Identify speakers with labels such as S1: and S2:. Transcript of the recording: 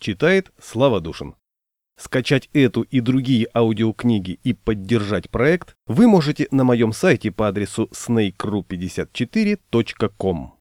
S1: Читает Слава Душин. Скачать эту и другие аудиокниги и поддержать проект вы можете на моем сайте по адресу snake.ru54.com.